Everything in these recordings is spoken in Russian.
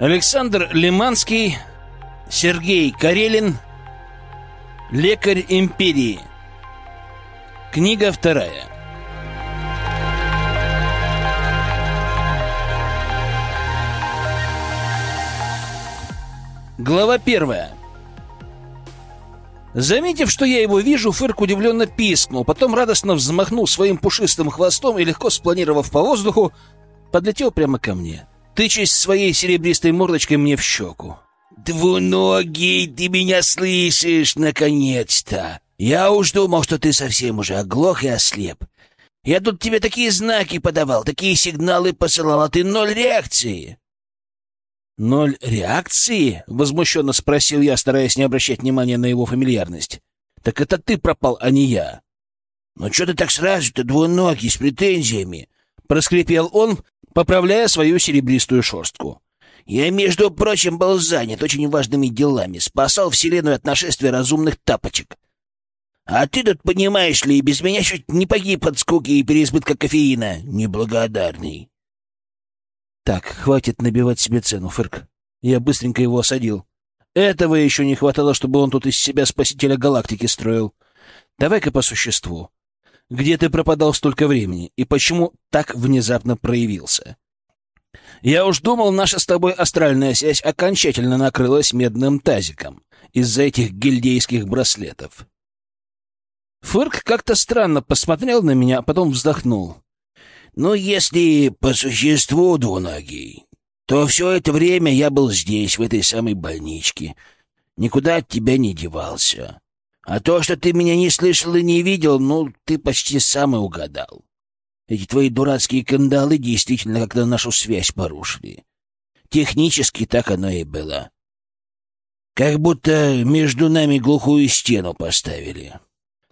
Александр Лиманский, Сергей Карелин, Лекарь империи. Книга вторая. Глава первая. Заметив, что я его вижу, Фырк удивленно пискнул, потом радостно взмахнул своим пушистым хвостом и, легко спланировав по воздуху, подлетел прямо ко мне, тычась своей серебристой мордочкой мне в щеку. «Двуногий, ты меня слышишь, наконец-то! Я уж думал, что ты совсем уже оглох и ослеп. Я тут тебе такие знаки подавал, такие сигналы посылал, а ты ноль реакции!» «Ноль реакции?» — возмущенно спросил я, стараясь не обращать внимания на его фамильярность. «Так это ты пропал, а не я». «Ну что ты так сразу-то двуногий, с претензиями?» — проскрипел он, поправляя свою серебристую шерстку. «Я, между прочим, был занят очень важными делами, спасал Вселенную от нашествия разумных тапочек. А ты тут, понимаешь ли, без меня чуть не погиб от скуки и переизбытка кофеина, неблагодарный». Так, хватит набивать себе цену, Фырк. Я быстренько его осадил. Этого еще не хватало, чтобы он тут из себя спасителя галактики строил. Давай-ка по существу. Где ты пропадал столько времени и почему так внезапно проявился? Я уж думал, наша с тобой астральная связь окончательно накрылась медным тазиком из-за этих гильдейских браслетов. Фырк как-то странно посмотрел на меня, а потом вздохнул. Ну, если по существу двуногий, то все это время я был здесь, в этой самой больничке. Никуда от тебя не девался. А то, что ты меня не слышал и не видел, ну, ты почти сам и угадал. Эти твои дурацкие кандалы действительно как-то нашу связь порушили. Технически так оно и было. Как будто между нами глухую стену поставили.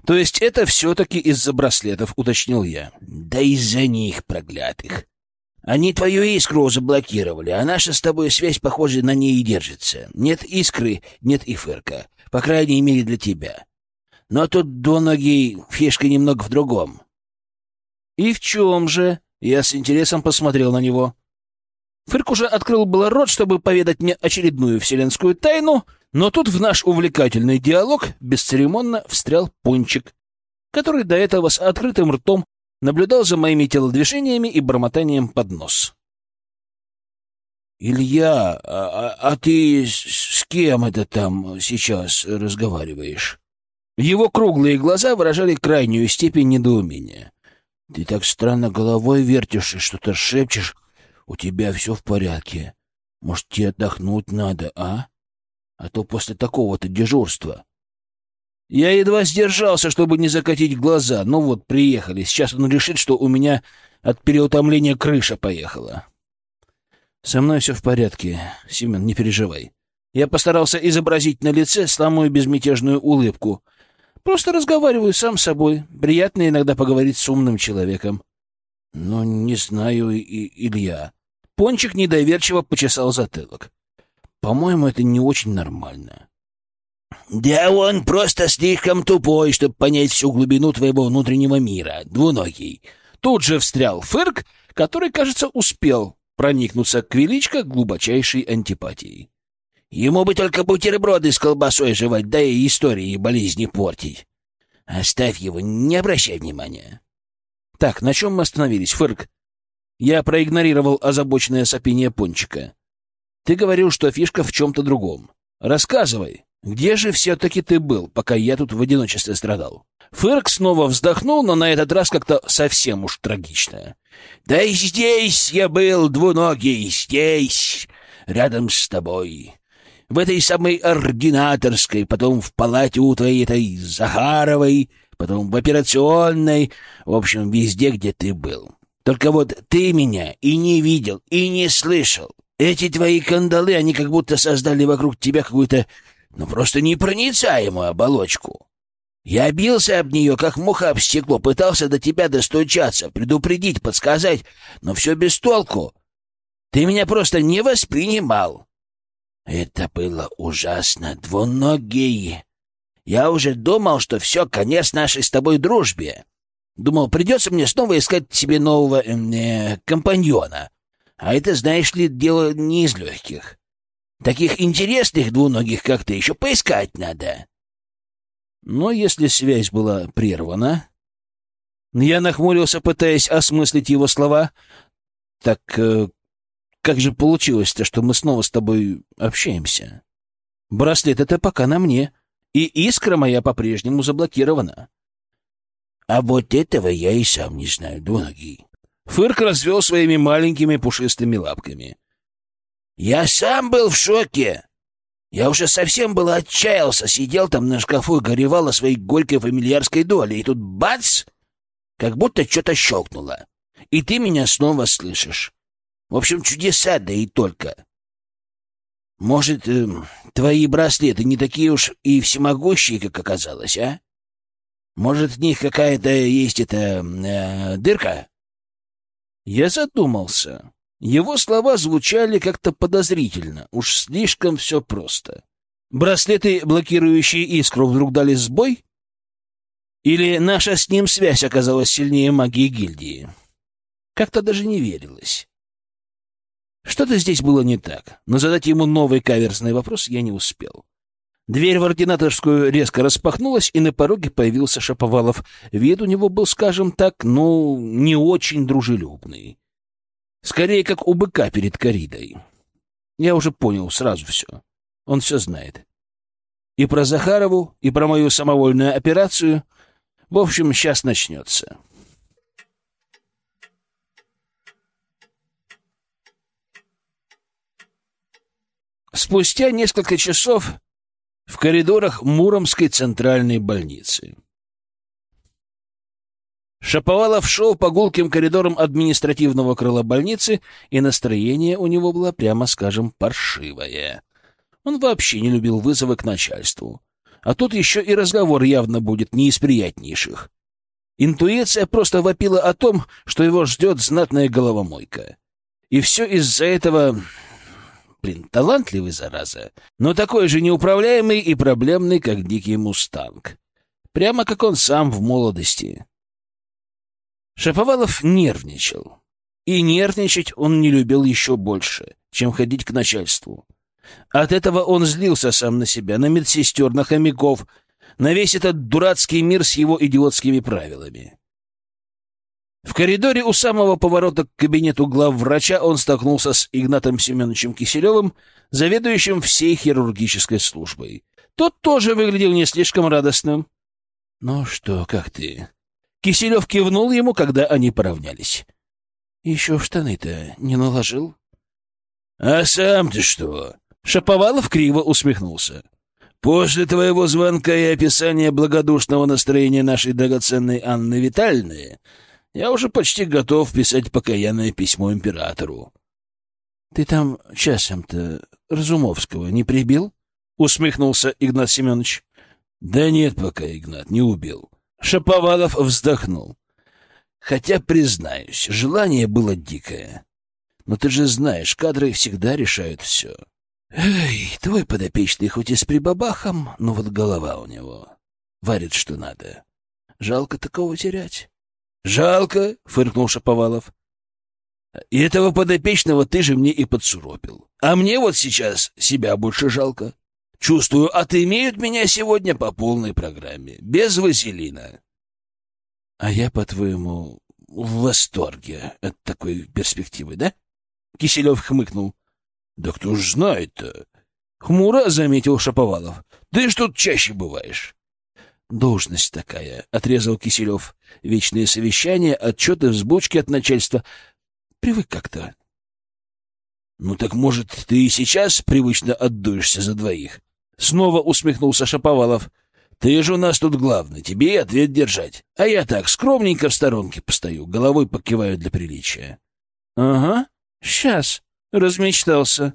То есть это все-таки из-за браслетов, уточнил я. Да из-за них, проклятых. Они твою искру заблокировали, а наша с тобой связь, похоже, на ней и держится. Нет искры, нет и фырка. По крайней мере, для тебя. Но тут двуногий фишка немного в другом. И в чем же? Я с интересом посмотрел на него. Фырк уже открыл было рот, чтобы поведать мне очередную вселенскую тайну, но тут в наш увлекательный диалог бесцеремонно встрял Пончик, который до этого с открытым ртом наблюдал за моими телодвижениями и бормотанием под нос. «Илья, а, а, а ты с, кем это там сейчас разговариваешь?» Его круглые глаза выражали крайнюю степень недоумения. «Ты так странно головой вертишь и что-то шепчешь. У тебя все в порядке. Может, тебе отдохнуть надо, а?» А то после такого-то дежурства... Я едва сдержался, чтобы не закатить глаза. Ну вот, приехали. Сейчас он решит, что у меня от переутомления крыша поехала. Со мной все в порядке, Семен, не переживай. Я постарался изобразить на лице самую безмятежную улыбку. Просто разговариваю сам с собой. Приятно иногда поговорить с умным человеком. Ну, не знаю, и Илья. Пончик недоверчиво почесал затылок. По-моему, это не очень нормально. Да он просто слишком тупой, чтобы понять всю глубину твоего внутреннего мира, двуногий. Тут же встрял Фырк, который, кажется, успел проникнуться к величко глубочайшей антипатией. Ему бы только бутерброды с колбасой жевать, да и истории и болезни портить. Оставь его, не обращай внимания. Так, на чем мы остановились, Фырк? Я проигнорировал озабоченное сопение пончика. Ты говорил, что фишка в чем-то другом. Рассказывай, где же все-таки ты был, пока я тут в одиночестве страдал?» Фырк снова вздохнул, но на этот раз как-то совсем уж трагично. «Да и здесь я был, двуногий, здесь, рядом с тобой. В этой самой ординаторской, потом в палате у твоей этой Захаровой, потом в операционной, в общем, везде, где ты был. Только вот ты меня и не видел, и не слышал. Эти твои кандалы, они как будто создали вокруг тебя какую-то, ну, просто непроницаемую оболочку. Я бился об нее, как муха об стекло, пытался до тебя достучаться, предупредить, подсказать, но все без толку. Ты меня просто не воспринимал. Это было ужасно, двуногий. Я уже думал, что все, конец нашей с тобой дружбе. Думал, придется мне снова искать себе нового э, компаньона. А это, знаешь ли, дело не из легких. Таких интересных двуногих, как ты, еще поискать надо. Но если связь была прервана... Я нахмурился, пытаясь осмыслить его слова. Так э, как же получилось-то, что мы снова с тобой общаемся? Браслет это пока на мне, и искра моя по-прежнему заблокирована. А вот этого я и сам не знаю, двуногий. Фырк развел своими маленькими пушистыми лапками. Я сам был в шоке. Я уже совсем было отчаялся, сидел там на шкафу и горевал о своей горькой фамильярской доле, и тут бац! Как будто что-то щелкнуло. И ты меня снова слышишь. В общем, чудеса, да и только. Может, э, твои браслеты не такие уж и всемогущие, как оказалось, а? Может, в них какая-то есть эта э, дырка? Я задумался. Его слова звучали как-то подозрительно, уж слишком все просто. Браслеты, блокирующие искру, вдруг дали сбой? Или наша с ним связь оказалась сильнее магии гильдии? Как-то даже не верилось. Что-то здесь было не так, но задать ему новый каверзный вопрос я не успел. Дверь в ординаторскую резко распахнулась, и на пороге появился Шаповалов. Вид у него был, скажем так, ну, не очень дружелюбный. Скорее, как у быка перед коридой. Я уже понял сразу все. Он все знает. И про Захарову, и про мою самовольную операцию. В общем, сейчас начнется. Спустя несколько часов в коридорах Муромской центральной больницы. Шаповалов шел по гулким коридорам административного крыла больницы, и настроение у него было, прямо скажем, паршивое. Он вообще не любил вызовы к начальству. А тут еще и разговор явно будет не из приятнейших. Интуиция просто вопила о том, что его ждет знатная головомойка. И все из-за этого Блин, талантливый, зараза, но такой же неуправляемый и проблемный, как дикий мустанг. Прямо как он сам в молодости. Шаповалов нервничал. И нервничать он не любил еще больше, чем ходить к начальству. От этого он злился сам на себя, на медсестер, на хомяков, на весь этот дурацкий мир с его идиотскими правилами. В коридоре у самого поворота к кабинету главврача он столкнулся с Игнатом Семеновичем Киселевым, заведующим всей хирургической службой. Тот тоже выглядел не слишком радостным. — Ну что, как ты? Киселев кивнул ему, когда они поравнялись. — Еще штаны-то не наложил? — А сам ты что? Шаповалов криво усмехнулся. — После твоего звонка и описания благодушного настроения нашей драгоценной Анны Витальевны я уже почти готов писать покаянное письмо императору. — Ты там часом-то Разумовского не прибил? — усмехнулся Игнат Семенович. — Да нет пока, Игнат, не убил. Шаповалов вздохнул. Хотя, признаюсь, желание было дикое. Но ты же знаешь, кадры всегда решают все. Эй, твой подопечный хоть и с прибабахом, но вот голова у него. Варит, что надо. Жалко такого терять. Жалко, фыркнул Шаповалов. И этого подопечного ты же мне и подсуропил. А мне вот сейчас себя больше жалко. Чувствую, отымеют меня сегодня по полной программе, без вазелина. А я, по-твоему, в восторге от такой перспективы, да? Киселев хмыкнул. Да кто ж знает-то? Хмуро заметил Шаповалов. Ты ж тут чаще бываешь. Должность такая, — отрезал Киселев. Вечные совещания, отчеты, взбучки от начальства. Привык как-то. Ну так, может, ты и сейчас привычно отдуешься за двоих? Снова усмехнулся Шаповалов. Ты же у нас тут главный, тебе и ответ держать. А я так, скромненько в сторонке постою, головой покиваю для приличия. — Ага, сейчас, — размечтался.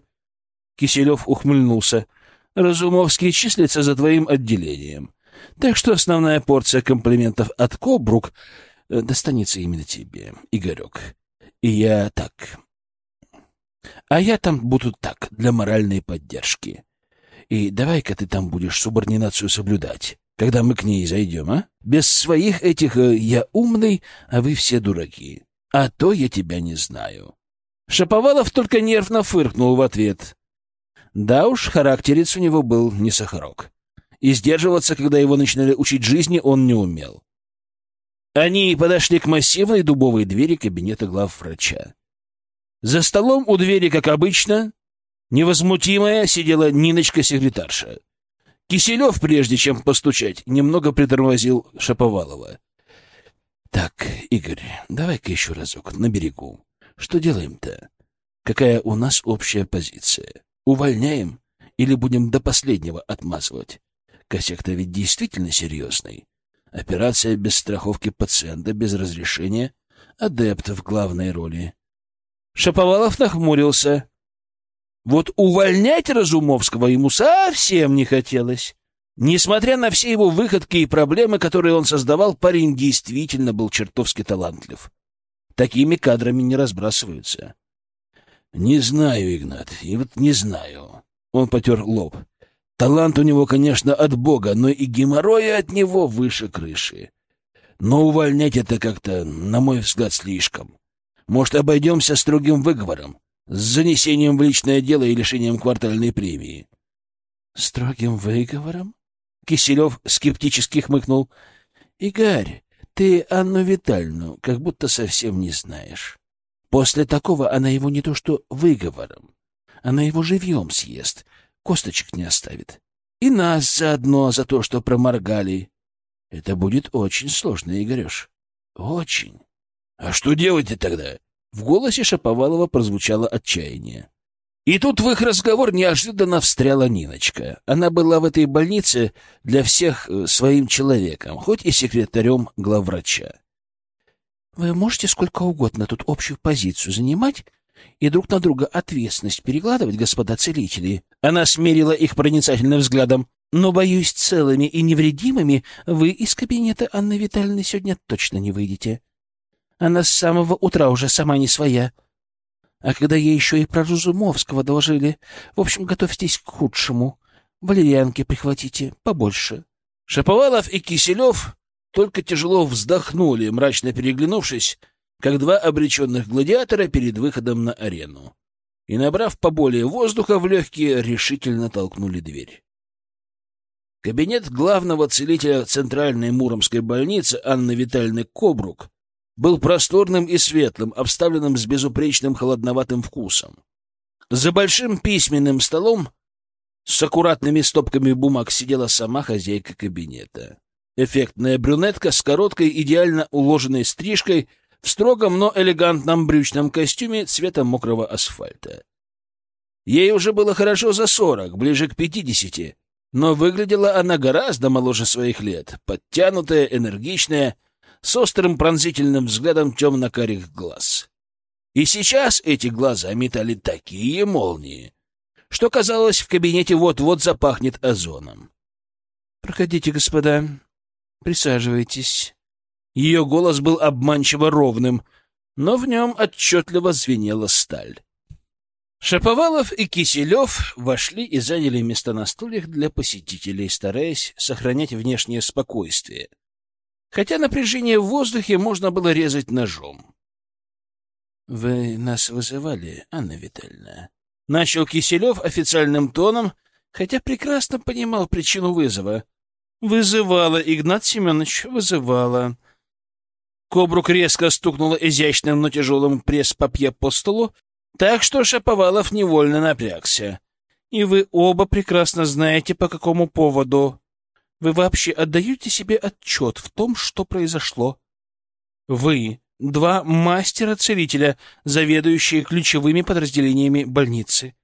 Киселев ухмыльнулся. — Разумовский числится за твоим отделением. Так что основная порция комплиментов от Кобрук э, достанется именно тебе, Игорек. И я так... А я там буду так, для моральной поддержки. И давай-ка ты там будешь субординацию соблюдать, когда мы к ней зайдем, а? Без своих этих э, «я умный, а вы все дураки». А то я тебя не знаю. Шаповалов только нервно фыркнул в ответ. Да уж, характерец у него был не сахарок. И сдерживаться, когда его начинали учить жизни, он не умел. Они подошли к массивной дубовой двери кабинета главврача. За столом у двери, как обычно, невозмутимая сидела Ниночка-секретарша. Киселев, прежде чем постучать, немного притормозил Шаповалова. — Так, Игорь, давай-ка еще разок, на берегу. Что делаем-то? Какая у нас общая позиция? Увольняем или будем до последнего отмазывать? Косяк-то ведь действительно серьезный. Операция без страховки пациента, без разрешения. Адепт в главной роли. Шаповалов нахмурился. Вот увольнять Разумовского ему совсем не хотелось. Несмотря на все его выходки и проблемы, которые он создавал, парень действительно был чертовски талантлив. Такими кадрами не разбрасываются. — Не знаю, Игнат, и вот не знаю. Он потер лоб. Талант у него, конечно, от Бога, но и геморроя от него выше крыши. Но увольнять это как-то, на мой взгляд, слишком. Может, обойдемся строгим выговором, с занесением в личное дело и лишением квартальной премии? — Строгим выговором? Киселев скептически хмыкнул. — Игорь, ты Анну Витальевну как будто совсем не знаешь. После такого она его не то что выговором, она его живьем съест, косточек не оставит. И нас заодно за то, что проморгали. Это будет очень сложно, Игореш. Очень. А что делать-то тогда? В голосе Шаповалова прозвучало отчаяние. И тут в их разговор неожиданно встряла Ниночка. Она была в этой больнице для всех э, своим человеком, хоть и секретарем главврача. Вы можете сколько угодно тут общую позицию занимать и друг на друга ответственность перекладывать, господа целители. Она смерила их проницательным взглядом. Но, боюсь, целыми и невредимыми вы из кабинета Анны Витальевны сегодня точно не выйдете. Она с самого утра уже сама не своя. А когда ей еще и про Разумовского доложили... В общем, готовьтесь к худшему. Валерьянки прихватите побольше. Шаповалов и Киселев только тяжело вздохнули, мрачно переглянувшись, как два обреченных гладиатора перед выходом на арену. И, набрав поболее воздуха в легкие, решительно толкнули дверь. Кабинет главного целителя Центральной Муромской больницы Анны Витальевны Кобрук был просторным и светлым, обставленным с безупречным холодноватым вкусом. За большим письменным столом с аккуратными стопками бумаг сидела сама хозяйка кабинета. Эффектная брюнетка с короткой, идеально уложенной стрижкой — в строгом, но элегантном брючном костюме цвета мокрого асфальта. Ей уже было хорошо за сорок, ближе к пятидесяти, но выглядела она гораздо моложе своих лет, подтянутая, энергичная, с острым пронзительным взглядом темно-карих глаз. И сейчас эти глаза метали такие молнии, что, казалось, в кабинете вот-вот запахнет озоном. — Проходите, господа, присаживайтесь. Ее голос был обманчиво ровным, но в нем отчетливо звенела сталь. Шаповалов и Киселев вошли и заняли места на стульях для посетителей, стараясь сохранять внешнее спокойствие. Хотя напряжение в воздухе можно было резать ножом. — Вы нас вызывали, Анна Витальевна? — начал Киселев официальным тоном, хотя прекрасно понимал причину вызова. — Вызывала, Игнат Семенович, вызывала. Кобрук резко стукнула изящным, но тяжелым пресс-папье по столу, так что Шаповалов невольно напрягся. И вы оба прекрасно знаете, по какому поводу. Вы вообще отдаете себе отчет в том, что произошло? Вы, два мастера-целителя, заведующие ключевыми подразделениями больницы.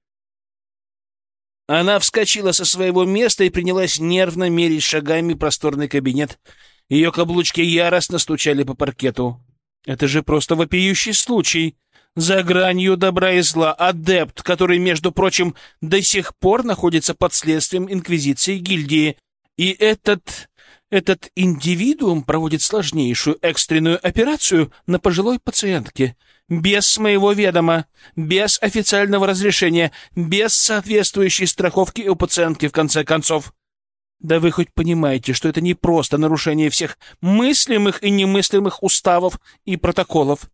Она вскочила со своего места и принялась нервно мерить шагами просторный кабинет, ее каблучки яростно стучали по паркету. Это же просто вопиющий случай. За гранью добра и зла адепт, который, между прочим, до сих пор находится под следствием Инквизиции гильдии. И этот... этот индивидуум проводит сложнейшую экстренную операцию на пожилой пациентке. Без моего ведома, без официального разрешения, без соответствующей страховки у пациентки, в конце концов. Да вы хоть понимаете, что это не просто нарушение всех мыслимых и немыслимых уставов и протоколов.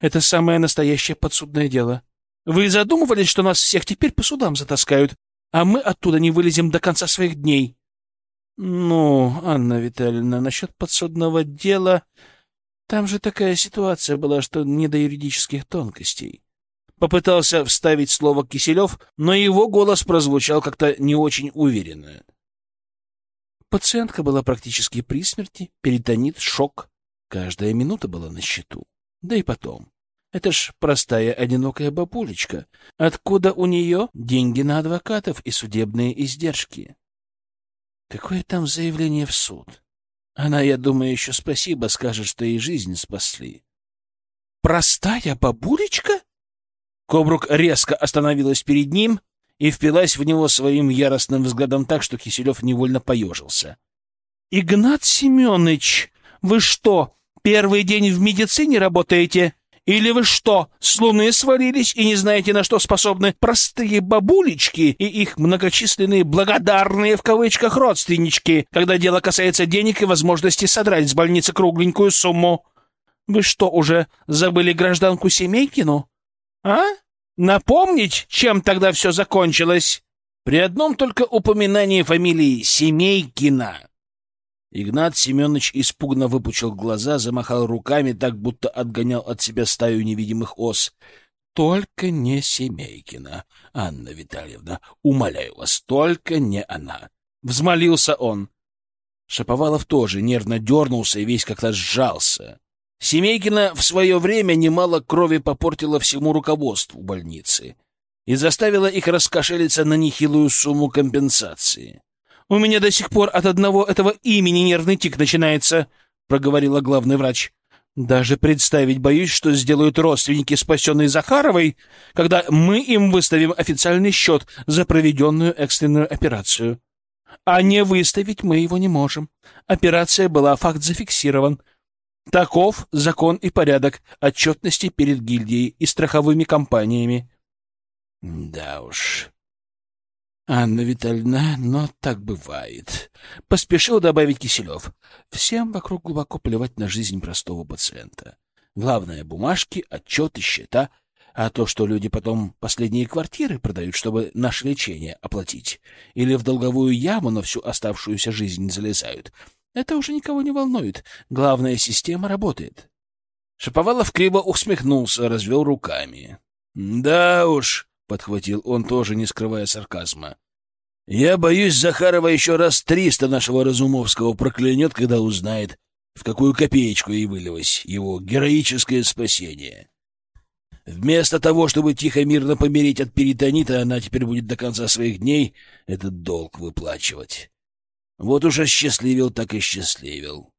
Это самое настоящее подсудное дело. Вы задумывались, что нас всех теперь по судам затаскают, а мы оттуда не вылезем до конца своих дней? Ну, Анна Витальевна, насчет подсудного дела... Там же такая ситуация была, что не до юридических тонкостей. Попытался вставить слово Киселев, но его голос прозвучал как-то не очень уверенно. Пациентка была практически при смерти, перитонит, шок. Каждая минута была на счету. Да и потом. Это ж простая одинокая бабулечка. Откуда у нее деньги на адвокатов и судебные издержки? Какое там заявление в суд? Она, я думаю, еще спасибо скажет, что ей жизнь спасли. Простая бабулечка? Кобрук резко остановилась перед ним и впилась в него своим яростным взглядом так, что Киселев невольно поежился. — Игнат Семенович, вы что, первый день в медицине работаете? Или вы что, с луны свалились и не знаете, на что способны простые бабулечки и их многочисленные благодарные в кавычках родственнички, когда дело касается денег и возможности содрать с больницы кругленькую сумму? Вы что, уже забыли гражданку Семейкину? А? Напомнить, чем тогда все закончилось? При одном только упоминании фамилии Семейкина Игнат Семенович испуганно выпучил глаза, замахал руками, так будто отгонял от себя стаю невидимых ос. — Только не Семейкина, Анна Витальевна, умоляю вас, только не она. Взмолился он. Шаповалов тоже нервно дернулся и весь как-то сжался. Семейкина в свое время немало крови попортила всему руководству больницы и заставила их раскошелиться на нехилую сумму компенсации. У меня до сих пор от одного этого имени нервный тик начинается, — проговорила главный врач. Даже представить боюсь, что сделают родственники спасенной Захаровой, когда мы им выставим официальный счет за проведенную экстренную операцию. А не выставить мы его не можем. Операция была, факт зафиксирован. Таков закон и порядок отчетности перед гильдией и страховыми компаниями. Да уж, Анна Витальевна, но так бывает. Поспешил добавить Киселев. Всем вокруг глубоко плевать на жизнь простого пациента. Главное — бумажки, отчеты, счета. А то, что люди потом последние квартиры продают, чтобы наше лечение оплатить, или в долговую яму на всю оставшуюся жизнь залезают, это уже никого не волнует. Главная система работает. Шаповалов криво усмехнулся, развел руками. — Да уж, — подхватил он, тоже не скрывая сарказма. «Я боюсь, Захарова еще раз триста нашего Разумовского проклянет, когда узнает, в какую копеечку ей вылилось его героическое спасение. Вместо того, чтобы тихо-мирно помереть от перитонита, она теперь будет до конца своих дней этот долг выплачивать. Вот уж осчастливил, так и счастливил.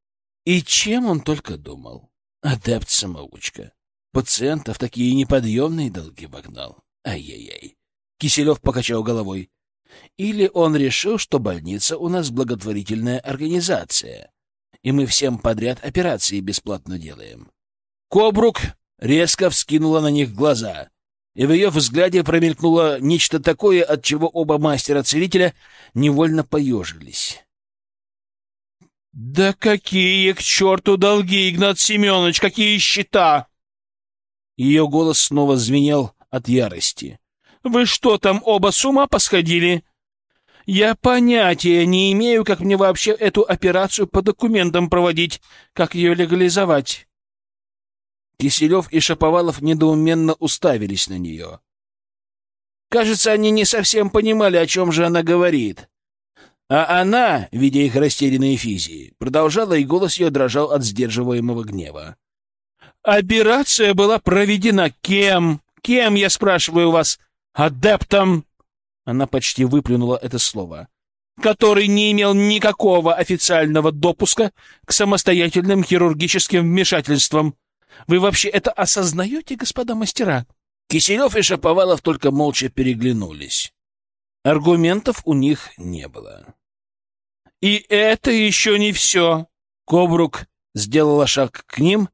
И чем он только думал? Адепт-самоучка. Пациентов такие неподъемные долги вогнал. Ай-яй-яй. Киселев покачал головой. Или он решил, что больница у нас благотворительная организация, и мы всем подряд операции бесплатно делаем. Кобрук резко вскинула на них глаза, и в ее взгляде промелькнуло нечто такое, от чего оба мастера-целителя невольно поежились. «Да какие к черту долги, Игнат Семенович, какие счета!» Ее голос снова звенел от ярости. «Вы что там оба с ума посходили? Я понятия не имею, как мне вообще эту операцию по документам проводить, как ее легализовать». Киселев и Шаповалов недоуменно уставились на нее. Кажется, они не совсем понимали, о чем же она говорит. А она, видя их растерянные физии, продолжала, и голос ее дрожал от сдерживаемого гнева. «Операция была проведена кем? Кем, я спрашиваю вас? Адептом? Она почти выплюнула это слово. Который не имел никакого официального допуска к самостоятельным хирургическим вмешательствам. Вы вообще это осознаете, господа мастера? Киселев и Шаповалов только молча переглянулись. Аргументов у них не было. «И это еще не все!» Кобрук сделала шаг к ним,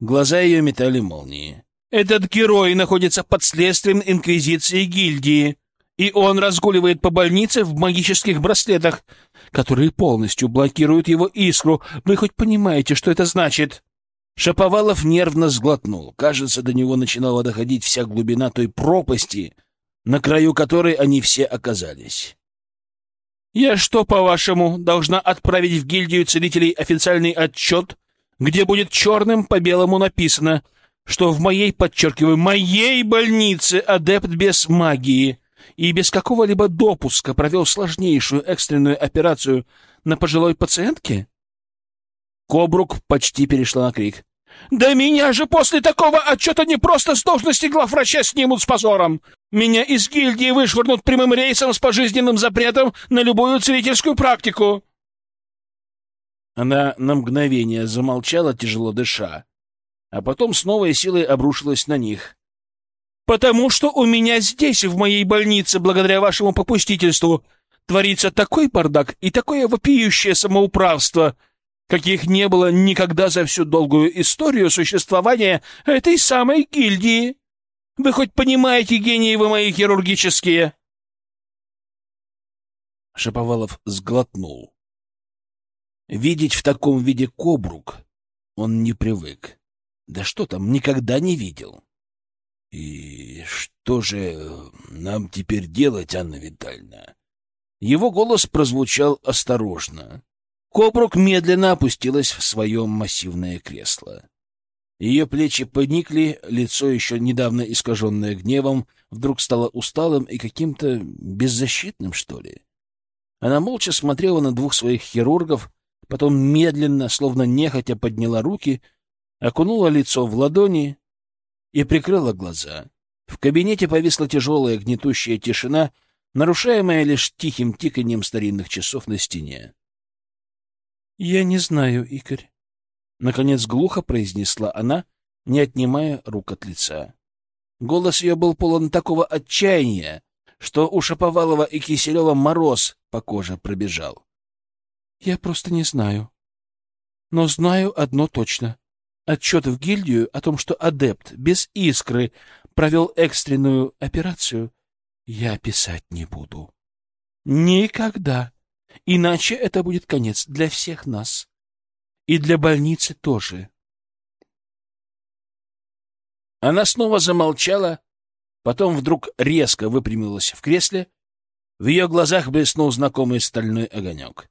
глаза ее метали молнии. Этот герой находится под следствием Инквизиции гильдии, и он разгуливает по больнице в магических браслетах, которые полностью блокируют его искру. Вы хоть понимаете, что это значит? Шаповалов нервно сглотнул. Кажется, до него начинала доходить вся глубина той пропасти, на краю которой они все оказались. «Я что, по-вашему, должна отправить в гильдию целителей официальный отчет, где будет черным по белому написано, что в моей, подчеркиваю, моей больнице адепт без магии и без какого-либо допуска провел сложнейшую экстренную операцию на пожилой пациентке?» Кобрук почти перешла на крик. «Да меня же после такого отчета не просто с должности главврача снимут с позором! Меня из гильдии вышвырнут прямым рейсом с пожизненным запретом на любую целительскую практику!» Она на мгновение замолчала, тяжело дыша, а потом с новой силой обрушилась на них. «Потому что у меня здесь, в моей больнице, благодаря вашему попустительству, творится такой бардак и такое вопиющее самоуправство, каких не было никогда за всю долгую историю существования этой самой гильдии. Вы хоть понимаете, гении вы мои хирургические?» Шаповалов сглотнул. Видеть в таком виде кобрук он не привык. Да что там, никогда не видел. «И что же нам теперь делать, Анна Витальевна?» Его голос прозвучал осторожно. Кобрук медленно опустилась в свое массивное кресло. Ее плечи поникли, лицо, еще недавно искаженное гневом, вдруг стало усталым и каким-то беззащитным, что ли. Она молча смотрела на двух своих хирургов, потом медленно, словно нехотя, подняла руки, окунула лицо в ладони и прикрыла глаза. В кабинете повисла тяжелая гнетущая тишина, нарушаемая лишь тихим тиканьем старинных часов на стене. — Я не знаю, Игорь. Наконец глухо произнесла она, не отнимая рук от лица. Голос ее был полон такого отчаяния, что у Шаповалова и Киселева мороз по коже пробежал. — Я просто не знаю. Но знаю одно точно. Отчет в гильдию о том, что адепт без искры провел экстренную операцию, я писать не буду. Никогда. Иначе это будет конец для всех нас. И для больницы тоже. Она снова замолчала, потом вдруг резко выпрямилась в кресле. В ее глазах блеснул знакомый стальной огонек.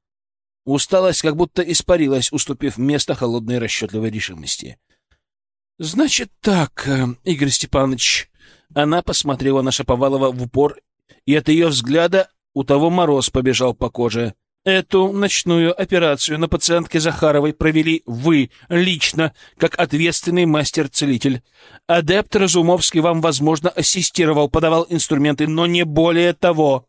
Усталость как будто испарилась, уступив место холодной расчетливой решимости. — Значит так, э, Игорь Степанович, она посмотрела на Шаповалова в упор, и от ее взгляда у того мороз побежал по коже. Эту ночную операцию на пациентке Захаровой провели вы лично, как ответственный мастер-целитель. Адепт Разумовский вам, возможно, ассистировал, подавал инструменты, но не более того.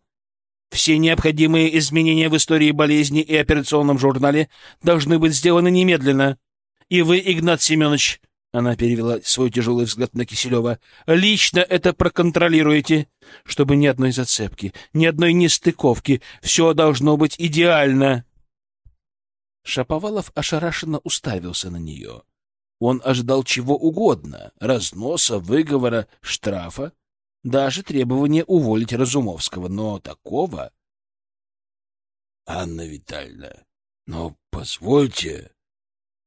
Все необходимые изменения в истории болезни и операционном журнале должны быть сделаны немедленно. И вы, Игнат Семенович, она перевела свой тяжелый взгляд на Киселева. «Лично это проконтролируете, чтобы ни одной зацепки, ни одной нестыковки. Все должно быть идеально!» Шаповалов ошарашенно уставился на нее. Он ожидал чего угодно — разноса, выговора, штрафа, даже требования уволить Разумовского, но такого... — Анна Витальевна, но позвольте...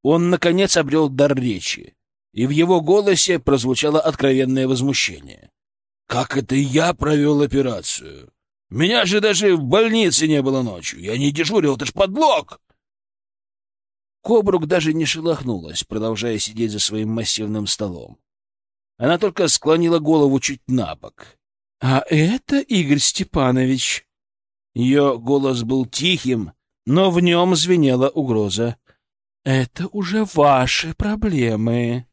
Он, наконец, обрел дар речи и в его голосе прозвучало откровенное возмущение. «Как это я провел операцию? Меня же даже в больнице не было ночью. Я не дежурил, это ж подлог!» Кобрук даже не шелохнулась, продолжая сидеть за своим массивным столом. Она только склонила голову чуть на бок. «А это Игорь Степанович!» Ее голос был тихим, но в нем звенела угроза. «Это уже ваши проблемы!»